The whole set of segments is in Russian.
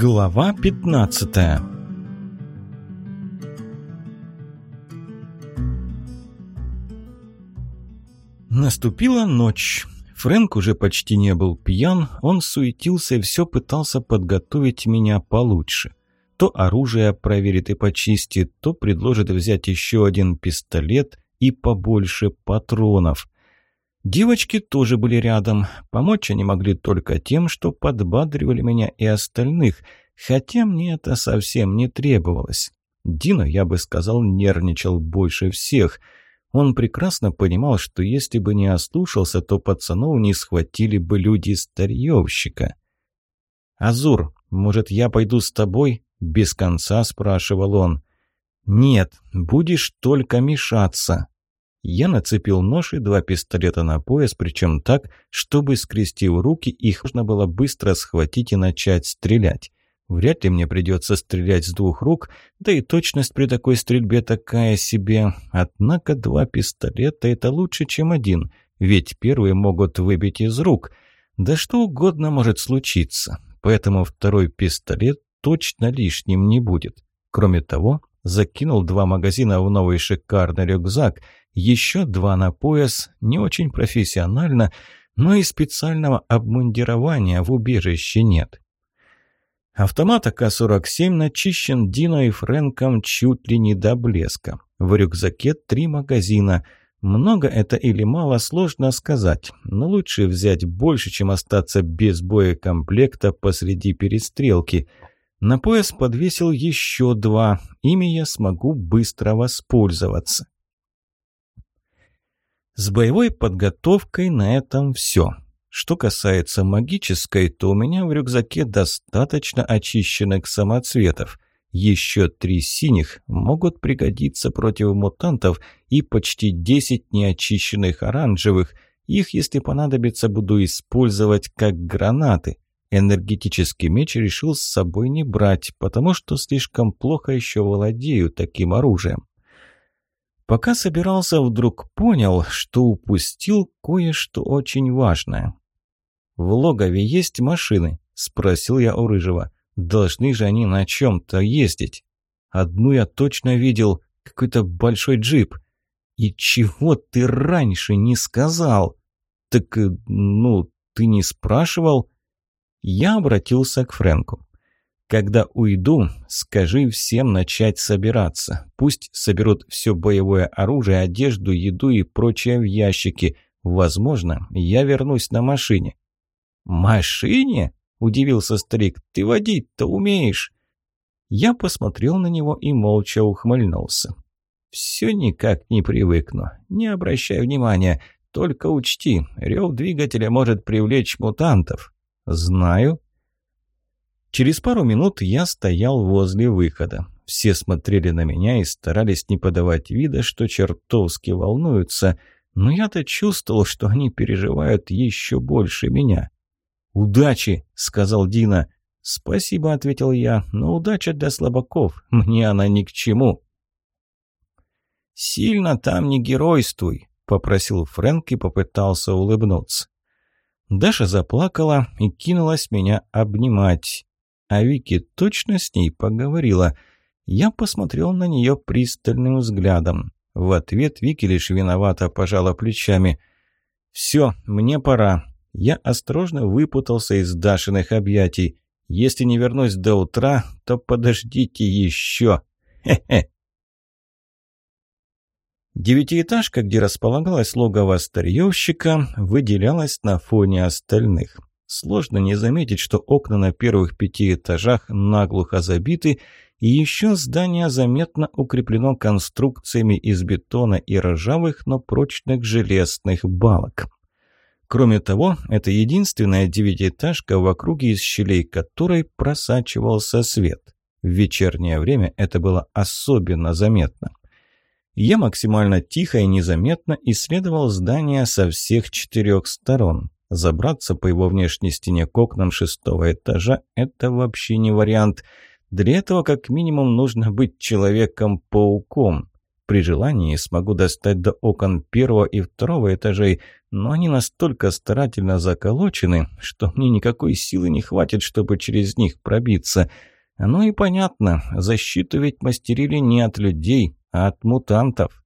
Глава 15 Наступила ночь. Фрэнк уже почти не был пьян, он суетился и все пытался подготовить меня получше. То оружие проверит и почистит, то предложит взять еще один пистолет и побольше патронов. Девочки тоже были рядом. Помочь они могли только тем, что подбадривали меня и остальных, хотя мне это совсем не требовалось. Дина, я бы сказал, нервничал больше всех. Он прекрасно понимал, что если бы не ослушался, то пацанов не схватили бы люди старьевщика. «Азур, может, я пойду с тобой?» – без конца спрашивал он. «Нет, будешь только мешаться», я нацепил нож и два пистолета на пояс, причем так, чтобы, скрестив руки, их можно было быстро схватить и начать стрелять. Вряд ли мне придется стрелять с двух рук, да и точность при такой стрельбе такая себе. Однако два пистолета – это лучше, чем один, ведь первые могут выбить из рук. Да что угодно может случиться, поэтому второй пистолет точно лишним не будет. Кроме того, закинул два магазина в новый шикарный рюкзак – еще два на пояс, не очень профессионально, но и специального обмундирования в убежище нет. Автомат АК-47 начищен Дино и Фрэнком чуть ли не до блеска. В рюкзаке три магазина. Много это или мало, сложно сказать, но лучше взять больше, чем остаться без боекомплекта посреди перестрелки. На пояс подвесил еще два, ими я смогу быстро воспользоваться. С боевой подготовкой на этом все. Что касается магической, то у меня в рюкзаке достаточно очищенных самоцветов. Еще три синих могут пригодиться против мутантов и почти десять неочищенных оранжевых. Их, если понадобится, буду использовать как гранаты. Энергетический меч решил с собой не брать, потому что слишком плохо еще владею таким оружием. Пока собирался, вдруг понял, что упустил кое-что очень важное. «В логове есть машины?» – спросил я у Рыжего. «Должны же они на чем-то ездить. Одну я точно видел, какой-то большой джип. И чего ты раньше не сказал?» «Так, э, ну, ты не спрашивал?» Я обратился к Фрэнку. Когда уйду, скажи всем начать собираться. Пусть соберут все боевое оружие, одежду, еду и прочее в ящики. Возможно, я вернусь на машине». «Машине?» – удивился старик. «Ты водить-то умеешь?» Я посмотрел на него и молча ухмыльнулся. «Все никак не привыкну. Не обращай внимания. Только учти, рев двигателя может привлечь мутантов». «Знаю», Через пару минут я стоял возле выхода. Все смотрели на меня и старались не подавать вида, что чертовски волнуются, но я-то чувствовал, что они переживают еще больше меня. «Удачи!» — сказал Дина. «Спасибо», — ответил я, — «но удача для слабаков. Мне она ни к чему». «Сильно там не геройствуй», — попросил Фрэнк и попытался улыбнуться. Даша заплакала и кинулась меня обнимать. А Вики точно с ней поговорила. Я посмотрел на нее пристальным взглядом. В ответ Вики лишь виновато пожала плечами. «Все, мне пора». Я осторожно выпутался из Дашиных объятий. «Если не вернусь до утра, то подождите еще. Хе-хе». Девятиэтажка, где располагалась логово старьевщика, выделялась на фоне остальных. Сложно не заметить, что окна на первых пяти этажах наглухо забиты, и еще здание заметно укреплено конструкциями из бетона и ржавых, но прочных железных балок. Кроме того, это единственная девятиэтажка в округе, из щелей которой просачивался свет. В вечернее время это было особенно заметно. Я максимально тихо и незаметно исследовал здание со всех четырех сторон. Забраться по его внешней стене к окнам шестого этажа – это вообще не вариант. Для этого как минимум нужно быть Человеком-пауком. При желании смогу достать до окон первого и второго этажей, но они настолько старательно заколочены, что мне никакой силы не хватит, чтобы через них пробиться. Ну и понятно, защиту ведь мастерили не от людей, от мутантов.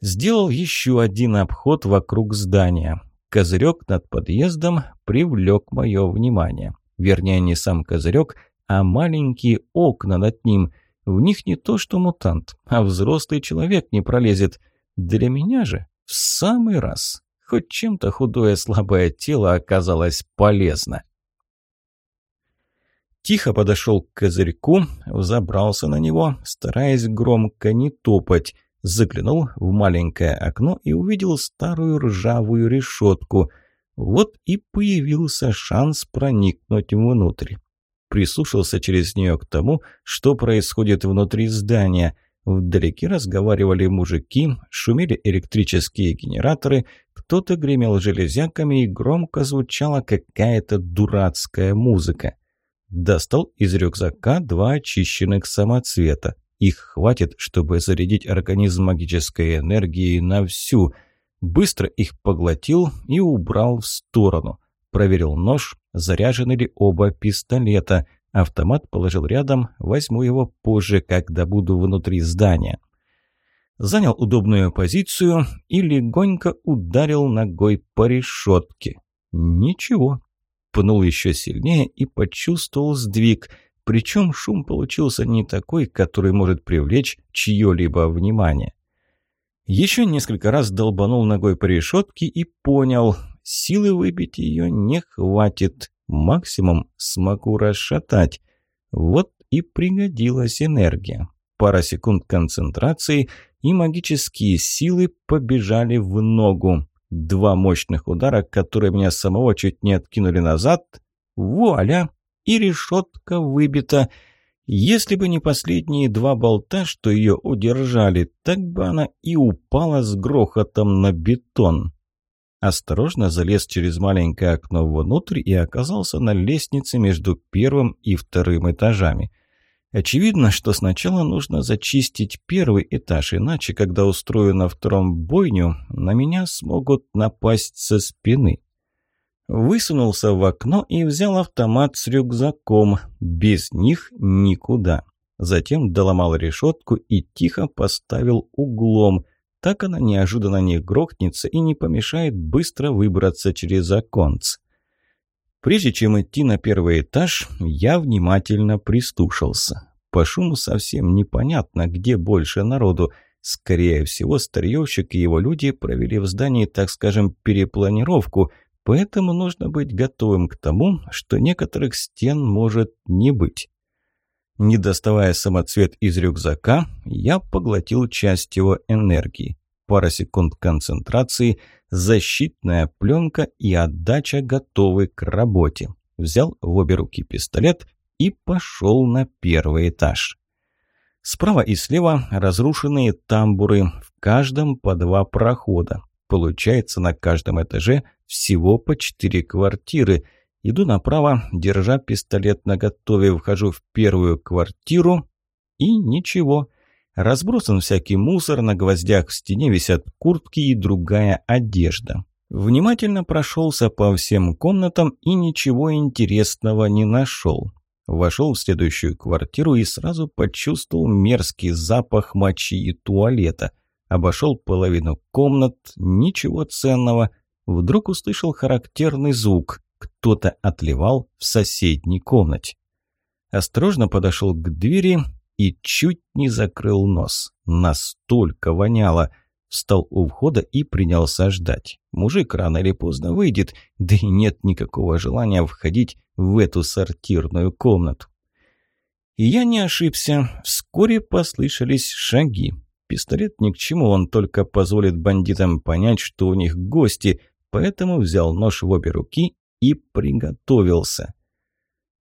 Сделал еще один обход вокруг здания. Козырек над подъездом привлек мое внимание. Вернее, не сам козырек, а маленькие окна над ним – в них не то что мутант, а взрослый человек не пролезет. Для меня же в самый раз. Хоть чем-то худое слабое тело оказалось полезно. Тихо подошел к козырьку, взобрался на него, стараясь громко не топать. Заглянул в маленькое окно и увидел старую ржавую решетку. Вот и появился шанс проникнуть внутрь прислушался через нее к тому, что происходит внутри здания. Вдалеке разговаривали мужики, шумели электрические генераторы, кто-то гремел железяками и громко звучала какая-то дурацкая музыка. Достал из рюкзака два очищенных самоцвета. Их хватит, чтобы зарядить организм магической энергией на всю. Быстро их поглотил и убрал в сторону. Проверил нож, заряжены ли оба пистолета. Автомат положил рядом, возьму его позже, когда буду внутри здания. Занял удобную позицию и легонько ударил ногой по решетке. Ничего. Пнул еще сильнее и почувствовал сдвиг. Причем шум получился не такой, который может привлечь чье-либо внимание. Еще несколько раз долбанул ногой по решетке и понял, силы выбить ее не хватит. Максимум смогу расшатать. Вот и пригодилась энергия. Пара секунд концентрации, и магические силы побежали в ногу. Два мощных удара, которые меня самого чуть не откинули назад. Вуаля! И решетка выбита. Если бы не последние два болта, что ее удержали, так бы она и упала с грохотом на бетон осторожно залез через маленькое окно внутрь и оказался на лестнице между первым и вторым этажами. Очевидно, что сначала нужно зачистить первый этаж, иначе, когда устрою на втором бойню, на меня смогут напасть со спины. Высунулся в окно и взял автомат с рюкзаком. Без них никуда. Затем доломал решетку и тихо поставил углом. Так она неожиданно не грохнется и не помешает быстро выбраться через оконц. Прежде чем идти на первый этаж, я внимательно пристушился. По шуму совсем непонятно, где больше народу. Скорее всего, старьевщик и его люди провели в здании, так скажем, перепланировку, поэтому нужно быть готовым к тому, что некоторых стен может не быть. Не доставая самоцвет из рюкзака, я поглотил часть его энергии. Пара секунд концентрации, защитная пленка и отдача готовы к работе. Взял в обе руки пистолет и пошел на первый этаж. Справа и слева разрушенные тамбуры, в каждом по два прохода. Получается, на каждом этаже всего по четыре квартиры – Иду направо, держа пистолет наготове, вхожу в первую квартиру и ничего. Разбросан всякий мусор, на гвоздях в стене висят куртки и другая одежда. Внимательно прошелся по всем комнатам и ничего интересного не нашел. Вошел в следующую квартиру и сразу почувствовал мерзкий запах мочи и туалета. Обошел половину комнат, ничего ценного. Вдруг услышал характерный звук. Кто-то отливал в соседней комнате. Осторожно подошел к двери и чуть не закрыл нос. Настолько воняло. Встал у входа и принялся ждать. Мужик рано или поздно выйдет, да и нет никакого желания входить в эту сортирную комнату. И я не ошибся. Вскоре послышались шаги. Пистолет ни к чему, он только позволит бандитам понять, что у них гости, поэтому взял нож в обе руки и приготовился.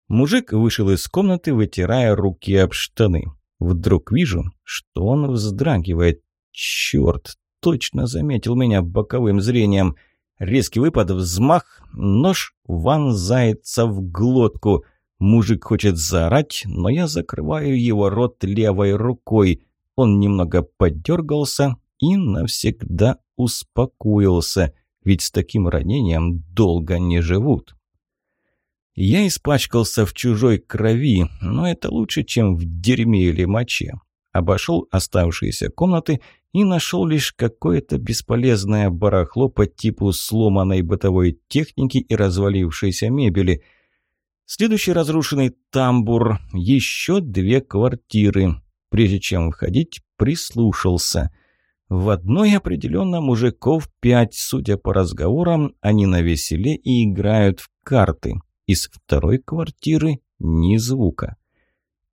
Мужик вышел из комнаты, вытирая руки об штаны. Вдруг вижу, что он вздрагивает. Черт, точно заметил меня боковым зрением. Резкий выпад, взмах, нож вонзается в глотку. Мужик хочет заорать, но я закрываю его рот левой рукой. Он немного подергался и навсегда успокоился, ведь с таким ранением долго не живут. Я испачкался в чужой крови, но это лучше, чем в дерьме или моче. Обошел оставшиеся комнаты и нашел лишь какое-то бесполезное барахло по типу сломанной бытовой техники и развалившейся мебели. Следующий разрушенный тамбур, еще две квартиры. Прежде чем входить, прислушался. В одной определенно мужиков пять, судя по разговорам, они на веселе и играют в карты. Из второй квартиры ни звука.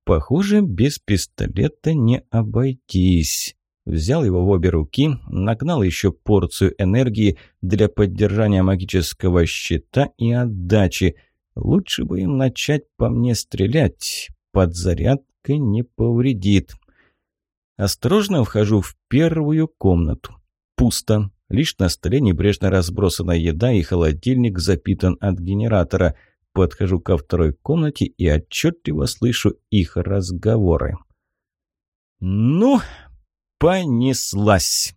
Похоже, без пистолета не обойтись. Взял его в обе руки, нагнал еще порцию энергии для поддержания магического щита и отдачи. Лучше бы им начать по мне стрелять. Подзарядка не повредит. Осторожно вхожу в первую комнату. Пусто. Лишь на столе небрежно разбросана еда и холодильник запитан от генератора – Подхожу ко второй комнате и отчетливо слышу их разговоры. «Ну, понеслась!»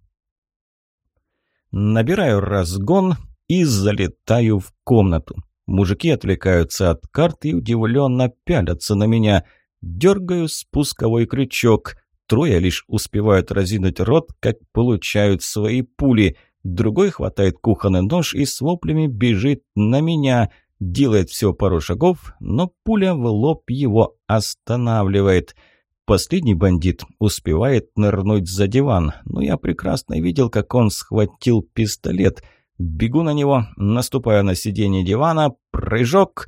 Набираю разгон и залетаю в комнату. Мужики отвлекаются от карты и удивленно пялятся на меня. Дергаю спусковой крючок. Трое лишь успевают разинуть рот, как получают свои пули. Другой хватает кухонный нож и с воплями бежит на меня – Делает всего пару шагов, но пуля в лоб его останавливает. Последний бандит успевает нырнуть за диван, но я прекрасно видел, как он схватил пистолет. Бегу на него, наступаю на сиденье дивана, прыжок.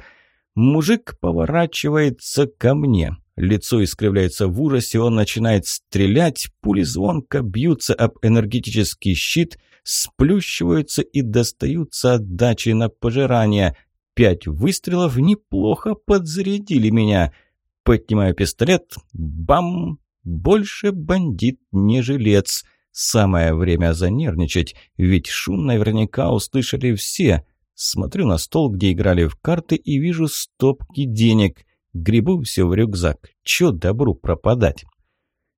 Мужик поворачивается ко мне. Лицо искривляется в ужасе, он начинает стрелять, пули звонко бьются об энергетический щит, сплющиваются и достаются отдачи на пожирание – Пять выстрелов неплохо подзарядили меня. Поднимаю пистолет. Бам! Больше бандит не жилец. Самое время занервничать, ведь шум наверняка услышали все. Смотрю на стол, где играли в карты, и вижу стопки денег. Грибу все в рюкзак. Чё добру пропадать?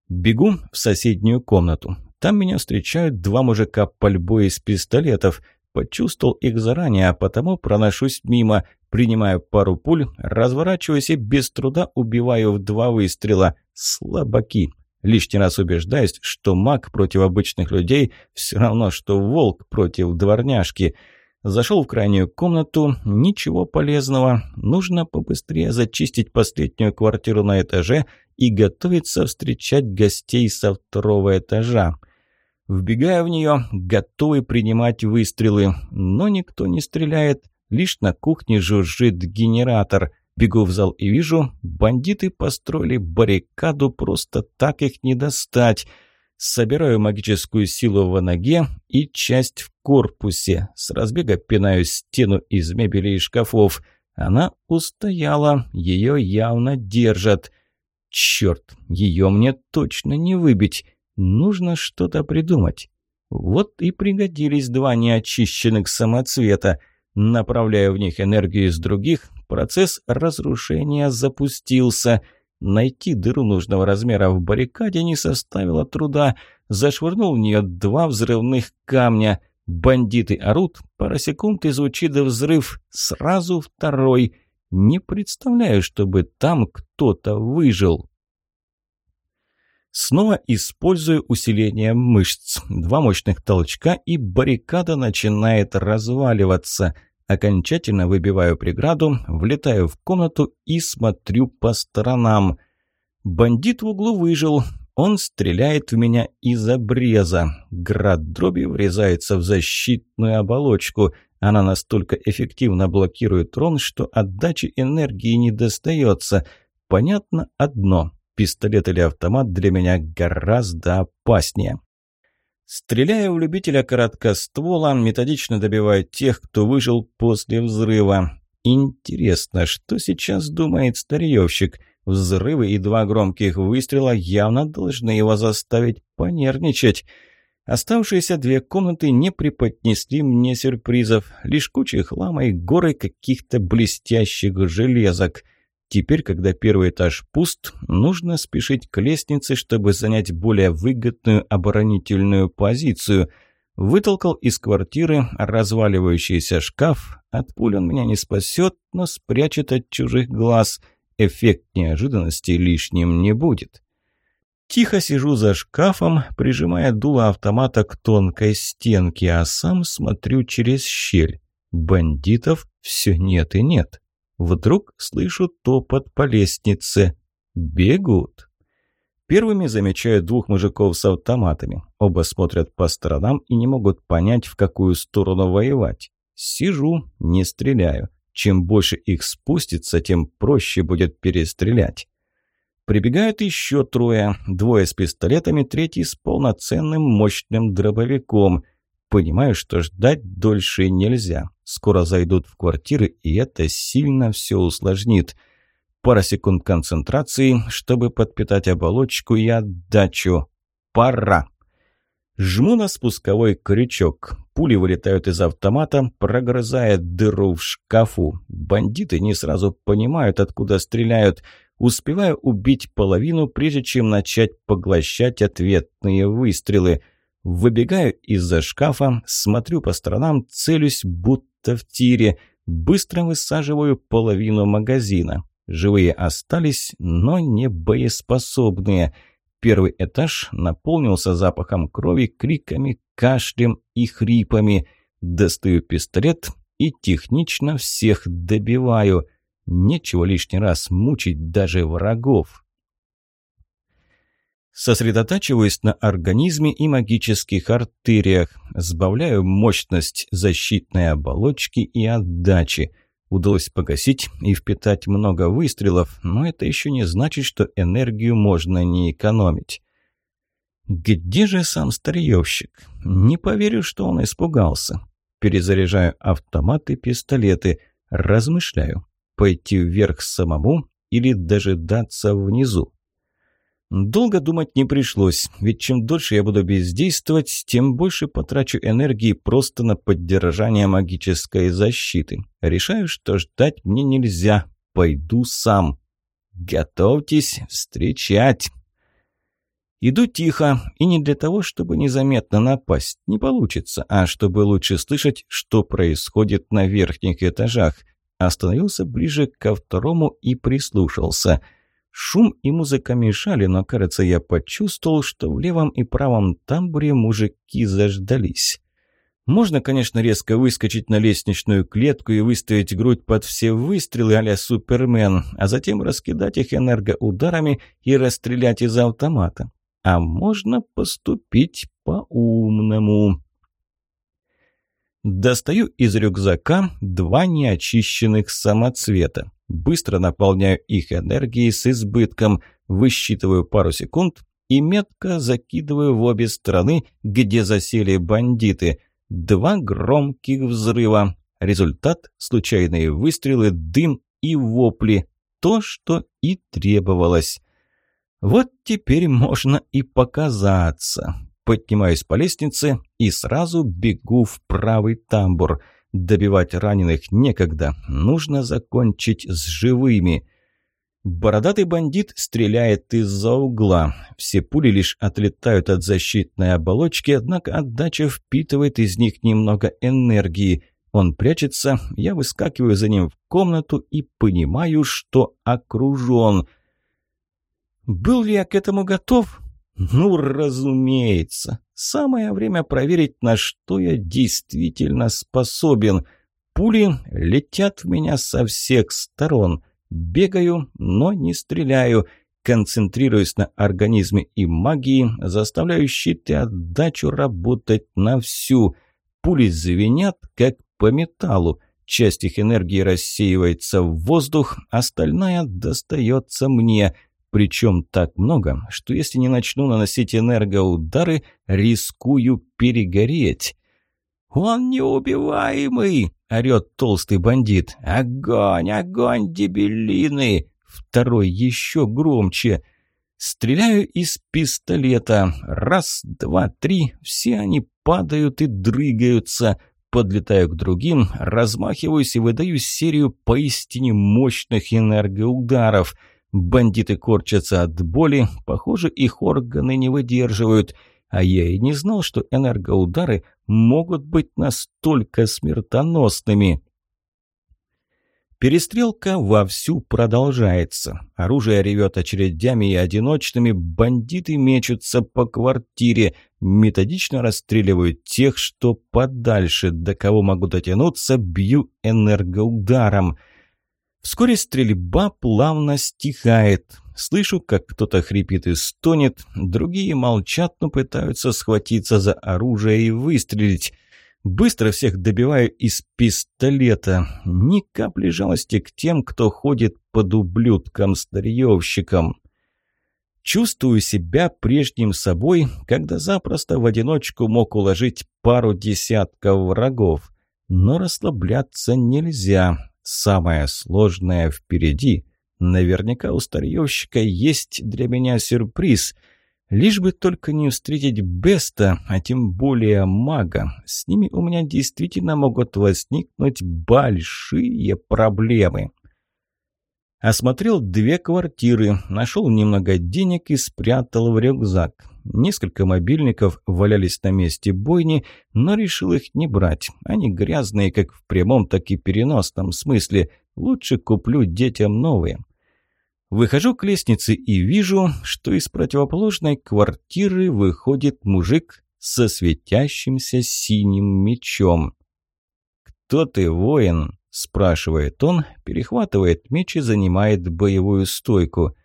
Бегу в соседнюю комнату. Там меня встречают два мужика пальбой из пистолетов. Почувствовал их заранее, а потому проношусь мимо, принимаю пару пуль, разворачиваюсь и без труда убиваю в два выстрела. Слабаки. Лишний раз убеждаюсь, что маг против обычных людей все равно, что волк против дворняжки. Зашел в крайнюю комнату, ничего полезного. Нужно побыстрее зачистить последнюю квартиру на этаже и готовиться встречать гостей со второго этажа. Вбегая в нее, готовый принимать выстрелы, но никто не стреляет, лишь на кухне жужжит генератор. Бегу в зал и вижу, бандиты построили баррикаду, просто так их не достать. Собираю магическую силу в ноге и часть в корпусе. С разбега пинаю стену из мебели и шкафов. Она устояла, ее явно держат. Черт, ее мне точно не выбить. Нужно что-то придумать. Вот и пригодились два неочищенных самоцвета. Направляя в них энергию из других, процесс разрушения запустился. Найти дыру нужного размера в баррикаде не составило труда. Зашвырнул в нее два взрывных камня. Бандиты орут, пара секунд и звучит взрыв. Сразу второй. Не представляю, чтобы там кто-то выжил. Снова использую усиление мышц. Два мощных толчка, и баррикада начинает разваливаться. Окончательно выбиваю преграду, влетаю в комнату и смотрю по сторонам. Бандит в углу выжил. Он стреляет в меня из обреза. Град дроби врезается в защитную оболочку. Она настолько эффективно блокирует рон, что отдачи энергии не достается. Понятно одно – Пистолет или автомат для меня гораздо опаснее. Стреляя в любителя короткоствола, методично добиваю тех, кто выжил после взрыва. Интересно, что сейчас думает старьевщик? Взрывы и два громких выстрела явно должны его заставить понервничать. Оставшиеся две комнаты не преподнесли мне сюрпризов, лишь куча хлама и горы каких-то блестящих железок. Теперь, когда первый этаж пуст, нужно спешить к лестнице, чтобы занять более выгодную оборонительную позицию. Вытолкал из квартиры разваливающийся шкаф. От пуль он меня не спасет, но спрячет от чужих глаз. Эффект неожиданности лишним не будет. Тихо сижу за шкафом, прижимая дуло автомата к тонкой стенке, а сам смотрю через щель. Бандитов все нет и нет. Вдруг слышу топот по лестнице. Бегут. Первыми замечаю двух мужиков с автоматами. Оба смотрят по сторонам и не могут понять, в какую сторону воевать. Сижу, не стреляю. Чем больше их спустится, тем проще будет перестрелять. Прибегают еще трое, двое с пистолетами, третий с полноценным мощным дробовиком. Понимаю, что ждать дольше нельзя. Скоро зайдут в квартиры, и это сильно все усложнит. Пара секунд концентрации, чтобы подпитать оболочку и отдачу. Пора. Жму на спусковой крючок. Пули вылетают из автомата, прогрызая дыру в шкафу. Бандиты не сразу понимают, откуда стреляют. Успеваю убить половину, прежде чем начать поглощать ответные выстрелы. Выбегаю из-за шкафа, смотрю по сторонам, целюсь, будто в тире. Быстро высаживаю половину магазина. Живые остались, но не боеспособные. Первый этаж наполнился запахом крови, криками, кашлем и хрипами. Достаю пистолет и технично всех добиваю. Нечего лишний раз мучить даже врагов. Сосредотачиваюсь на организме и магических артериях, сбавляю мощность защитной оболочки и отдачи. Удалось погасить и впитать много выстрелов, но это еще не значит, что энергию можно не экономить. Где же сам старьевщик? Не поверю, что он испугался. Перезаряжаю автоматы, пистолеты. Размышляю, пойти вверх самому или дожидаться внизу. Долго думать не пришлось, ведь чем дольше я буду бездействовать, тем больше потрачу энергии просто на поддержание магической защиты. Решаю, что ждать мне нельзя, пойду сам. Готовьтесь встречать. Иду тихо, и не для того, чтобы незаметно напасть, не получится, а чтобы лучше слышать, что происходит на верхних этажах. Остановился ближе ко второму и прислушался – Шум и музыка мешали, но, кажется, я почувствовал, что в левом и правом тамбуре мужики заждались. Можно, конечно, резко выскочить на лестничную клетку и выставить грудь под все выстрелы а Супермен, а затем раскидать их энергоударами и расстрелять из автомата. А можно поступить по-умному. Достаю из рюкзака два неочищенных самоцвета. Быстро наполняю их энергией с избытком, высчитываю пару секунд и метко закидываю в обе стороны, где засели бандиты. Два громких взрыва. Результат – случайные выстрелы, дым и вопли. То, что и требовалось. Вот теперь можно и показаться. Поднимаюсь по лестнице и сразу бегу в правый тамбур – Добивать раненых некогда, нужно закончить с живыми. Бородатый бандит стреляет из-за угла. Все пули лишь отлетают от защитной оболочки, однако отдача впитывает из них немного энергии. Он прячется, я выскакиваю за ним в комнату и понимаю, что окружен. Был ли я к этому готов? Ну, разумеется. Самое время проверить, на что я действительно способен. Пули летят в меня со всех сторон. Бегаю, но не стреляю. Концентрируюсь на организме и магии, заставляю щит отдачу работать на всю. Пули звенят, как по металлу. Часть их энергии рассеивается в воздух, остальная достается мне – причем так много, что если не начну наносить энергоудары, рискую перегореть. «Он неубиваемый!» — орёт толстый бандит. «Огонь, огонь, дебилины!» Второй еще громче. Стреляю из пистолета. Раз, два, три. Все они падают и дрыгаются. подлетаю к другим, размахиваюсь и выдаю серию поистине мощных энергоударов. Бандиты корчатся от боли, похоже, их органы не выдерживают. А я и не знал, что энергоудары могут быть настолько смертоносными. Перестрелка вовсю продолжается. Оружие ревет очередями и одиночными, бандиты мечутся по квартире, методично расстреливают тех, что подальше, до кого могу дотянуться, бью энергоударом. Вскоре стрельба плавно стихает. Слышу, как кто-то хрипит и стонет, другие молчат, но пытаются схватиться за оружие и выстрелить. Быстро всех добиваю из пистолета. Ни капли жалости к тем, кто ходит под ублюдком-старьевщиком. Чувствую себя прежним собой, когда запросто в одиночку мог уложить пару десятков врагов. Но расслабляться нельзя. Самое сложное впереди. Наверняка у старьевщика есть для меня сюрприз — Лишь бы только не встретить Беста, а тем более мага. С ними у меня действительно могут возникнуть большие проблемы. Осмотрел две квартиры, нашел немного денег и спрятал в рюкзак. Несколько мобильников валялись на месте бойни, но решил их не брать. Они грязные как в прямом, так и переносном смысле. Лучше куплю детям новые. Выхожу к лестнице и вижу, что из противоположной квартиры выходит мужик со светящимся синим мечом. «Кто ты, воин?» – спрашивает он, перехватывает меч и занимает боевую стойку.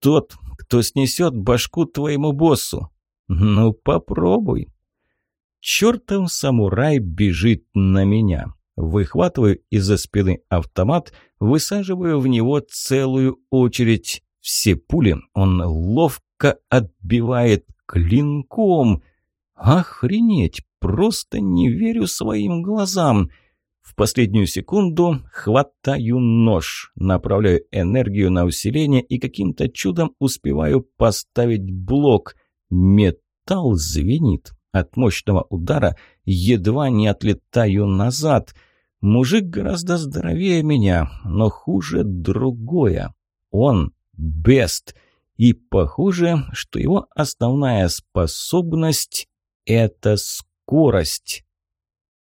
«Тот, кто снесет башку твоему боссу». «Ну, попробуй». Чертов самурай бежит на меня. Выхватываю из-за спины автомат, высаживаю в него целую очередь. Все пули он ловко отбивает клинком. Охренеть, просто не верю своим глазам. Последнюю секунду хватаю нож, направляю энергию на усиление и каким-то чудом успеваю поставить блок. Металл звенит. От мощного удара едва не отлетаю назад. Мужик гораздо здоровее меня, но хуже другое. Он бест. И похоже, что его основная способность – это скорость.